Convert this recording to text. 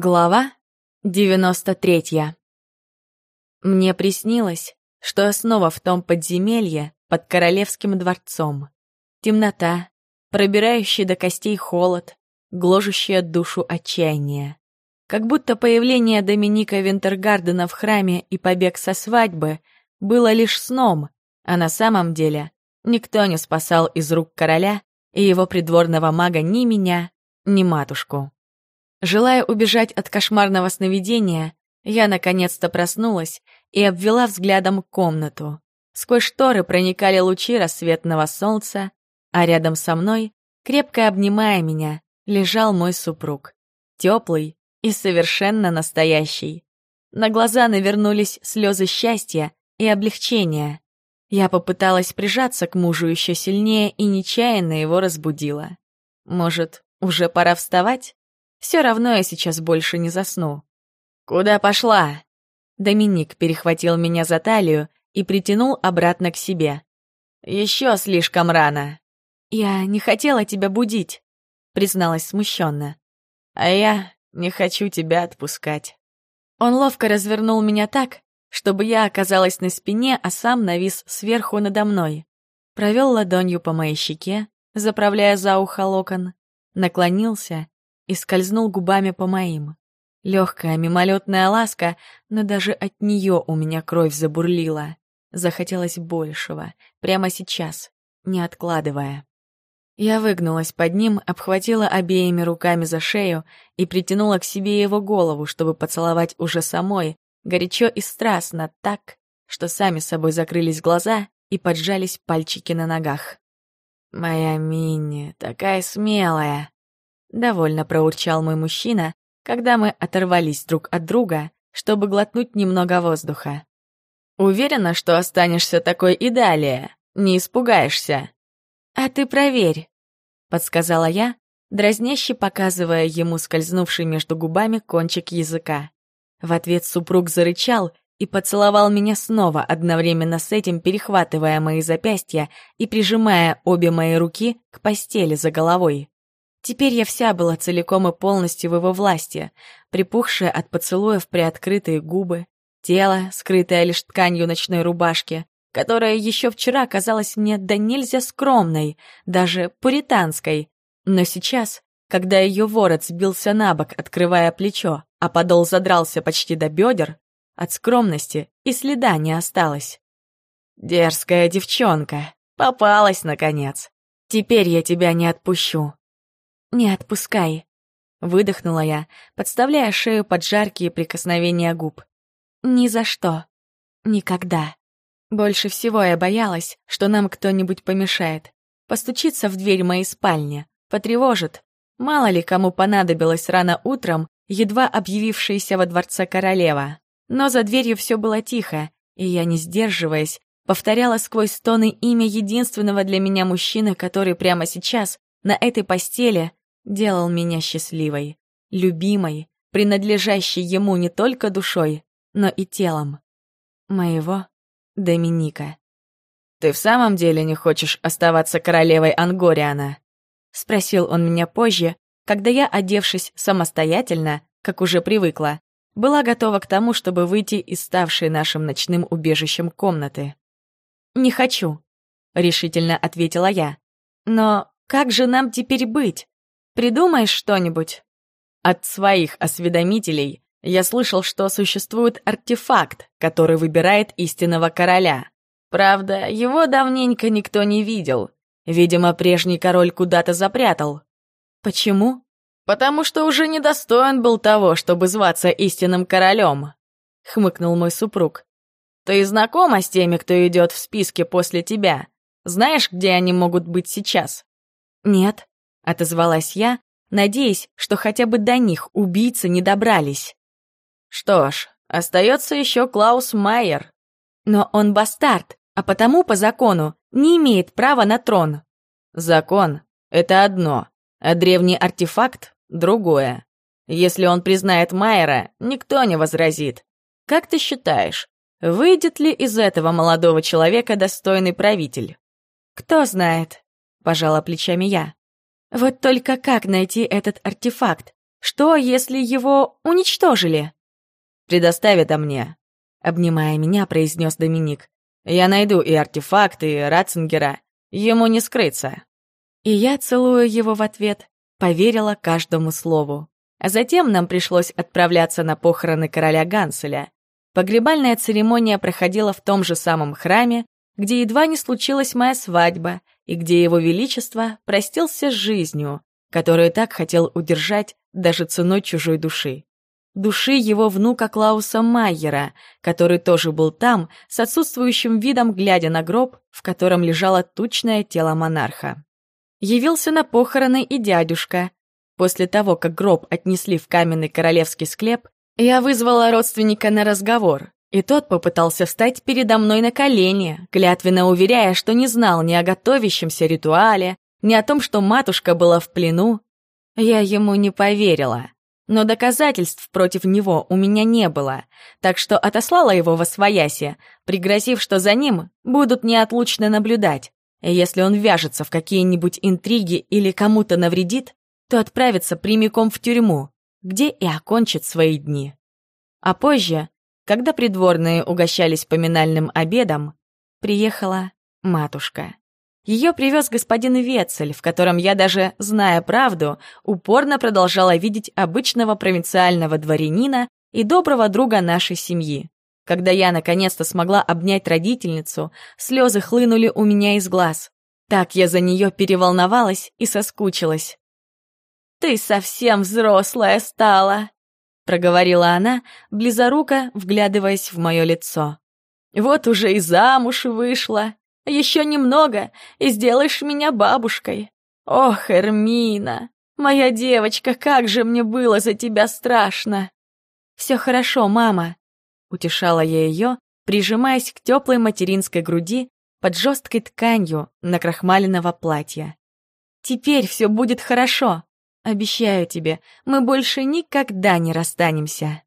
Глава 93 Мне приснилось, что я снова в том подземелье под королевским дворцом. Темнота, пробирающий до костей холод, гложущая душу отчаяние. Как будто появление Доминика Винтергардена в храме и побег со свадьбы было лишь сном, а на самом деле никто не спасал из рук короля и его придворного мага ни меня, ни матушку. Желая убежать от кошмарного сновидения, я наконец-то проснулась и обвела взглядом комнату. Сквозь шторы проникали лучи рассветного солнца, а рядом со мной, крепко обнимая меня, лежал мой супруг. Теплый и совершенно настоящий. На глаза навернулись слезы счастья и облегчения. Я попыталась прижаться к мужу еще сильнее и нечаянно его разбудила. Может, уже пора вставать? Все равно я сейчас больше не засну. «Куда пошла?» Доминик перехватил меня за талию и притянул обратно к себе. «Еще слишком рано». «Я не хотела тебя будить», — призналась смущенно. «А я не хочу тебя отпускать». Он ловко развернул меня так, чтобы я оказалась на спине, а сам навис сверху надо мной. Провел ладонью по моей щеке, заправляя за ухо локон, наклонился и скользнул губами по моим. Легкая мимолетная ласка, но даже от нее у меня кровь забурлила. Захотелось большего, прямо сейчас, не откладывая. Я выгнулась под ним, обхватила обеими руками за шею и притянула к себе его голову, чтобы поцеловать уже самой, горячо и страстно, так, что сами собой закрылись глаза и поджались пальчики на ногах. «Моя Минни, такая смелая!» Довольно проурчал мой мужчина, когда мы оторвались друг от друга, чтобы глотнуть немного воздуха. «Уверена, что останешься такой и далее? Не испугаешься?» «А ты проверь», — подсказала я, дразняще показывая ему скользнувший между губами кончик языка. В ответ супруг зарычал и поцеловал меня снова, одновременно с этим перехватывая мои запястья и прижимая обе мои руки к постели за головой. Теперь я вся была целиком и полностью в его власти, припухшая от поцелуев приоткрытые губы, тело, скрытое лишь тканью ночной рубашки, которая еще вчера казалась мне да нельзя скромной, даже пуританской. Но сейчас, когда ее ворот сбился на бок, открывая плечо, а подол задрался почти до бедер, от скромности и следа не осталось. «Дерзкая девчонка, попалась, наконец. Теперь я тебя не отпущу». «Не отпускай», — выдохнула я, подставляя шею под жаркие прикосновения губ. «Ни за что. Никогда». Больше всего я боялась, что нам кто-нибудь помешает. Постучится в дверь моей спальни, потревожит. Мало ли кому понадобилось рано утром едва объявившаяся во дворце королева. Но за дверью все было тихо, и я, не сдерживаясь, повторяла сквозь стоны имя единственного для меня мужчины, который прямо сейчас, на этой постели, делал меня счастливой, любимой, принадлежащей ему не только душой, но и телом. Моего Доминика. «Ты в самом деле не хочешь оставаться королевой Ангориана?» — спросил он меня позже, когда я, одевшись самостоятельно, как уже привыкла, была готова к тому, чтобы выйти из ставшей нашим ночным убежищем комнаты. «Не хочу», — решительно ответила я. «Но как же нам теперь быть? Придумаешь что-нибудь?» От своих осведомителей я слышал, что существует артефакт, который выбирает истинного короля. Правда, его давненько никто не видел. Видимо, прежний король куда-то запрятал. Почему? Потому что уже недостоин был того, чтобы зваться истинным королем, хмыкнул мой супруг. Ты знакома с теми, кто идет в списке после тебя? Знаешь, где они могут быть сейчас? Нет, отозвалась я, надеясь, что хотя бы до них убийцы не добрались. Что ж, остается еще Клаус Майер. Но он бастард, а потому по закону не имеет права на трон. Закон — это одно, а древний артефакт — другое. Если он признает Майера, никто не возразит. Как ты считаешь, выйдет ли из этого молодого человека достойный правитель? Кто знает, пожала плечами я. Вот только как найти этот артефакт? Что, если его уничтожили? «Предоставь это мне», — обнимая меня, произнес Доминик. «Я найду и артефакты, и Ратцингера. Ему не скрыться». И я, целую его в ответ, поверила каждому слову. А затем нам пришлось отправляться на похороны короля Ганселя. Погребальная церемония проходила в том же самом храме, где едва не случилась моя свадьба, и где его величество простился с жизнью, которую так хотел удержать даже ценой чужой души. Души его внука Клауса Майера, который тоже был там, с отсутствующим видом глядя на гроб, в котором лежало тучное тело монарха. Явился на похороны и дядюшка. После того, как гроб отнесли в каменный королевский склеп, я вызвала родственника на разговор, и тот попытался встать передо мной на колени, клятвенно уверяя, что не знал ни о готовящемся ритуале, ни о том, что матушка была в плену. Я ему не поверила. Но доказательств против него у меня не было, так что отослала его во свояси, пригрозив, что за ним будут неотлучно наблюдать. И если он вяжется в какие-нибудь интриги или кому-то навредит, то отправится прямиком в тюрьму, где и окончит свои дни. А позже, когда придворные угощались поминальным обедом, приехала матушка. Ее привез господин Вецель, в котором я даже, зная правду, упорно продолжала видеть обычного провинциального дворянина и доброго друга нашей семьи. Когда я наконец-то смогла обнять родительницу, слезы хлынули у меня из глаз. Так я за нее переволновалась и соскучилась. «Ты совсем взрослая стала», — проговорила она, близоруко вглядываясь в мое лицо. «Вот уже и замуж вышла. Еще немного, и сделаешь меня бабушкой. Ох, Эрмина, моя девочка, как же мне было за тебя страшно!» «Все хорошо, мама», Утешала я ее, прижимаясь к теплой материнской груди под жесткой тканью накрахмаленного платья. «Теперь все будет хорошо. Обещаю тебе, мы больше никогда не расстанемся».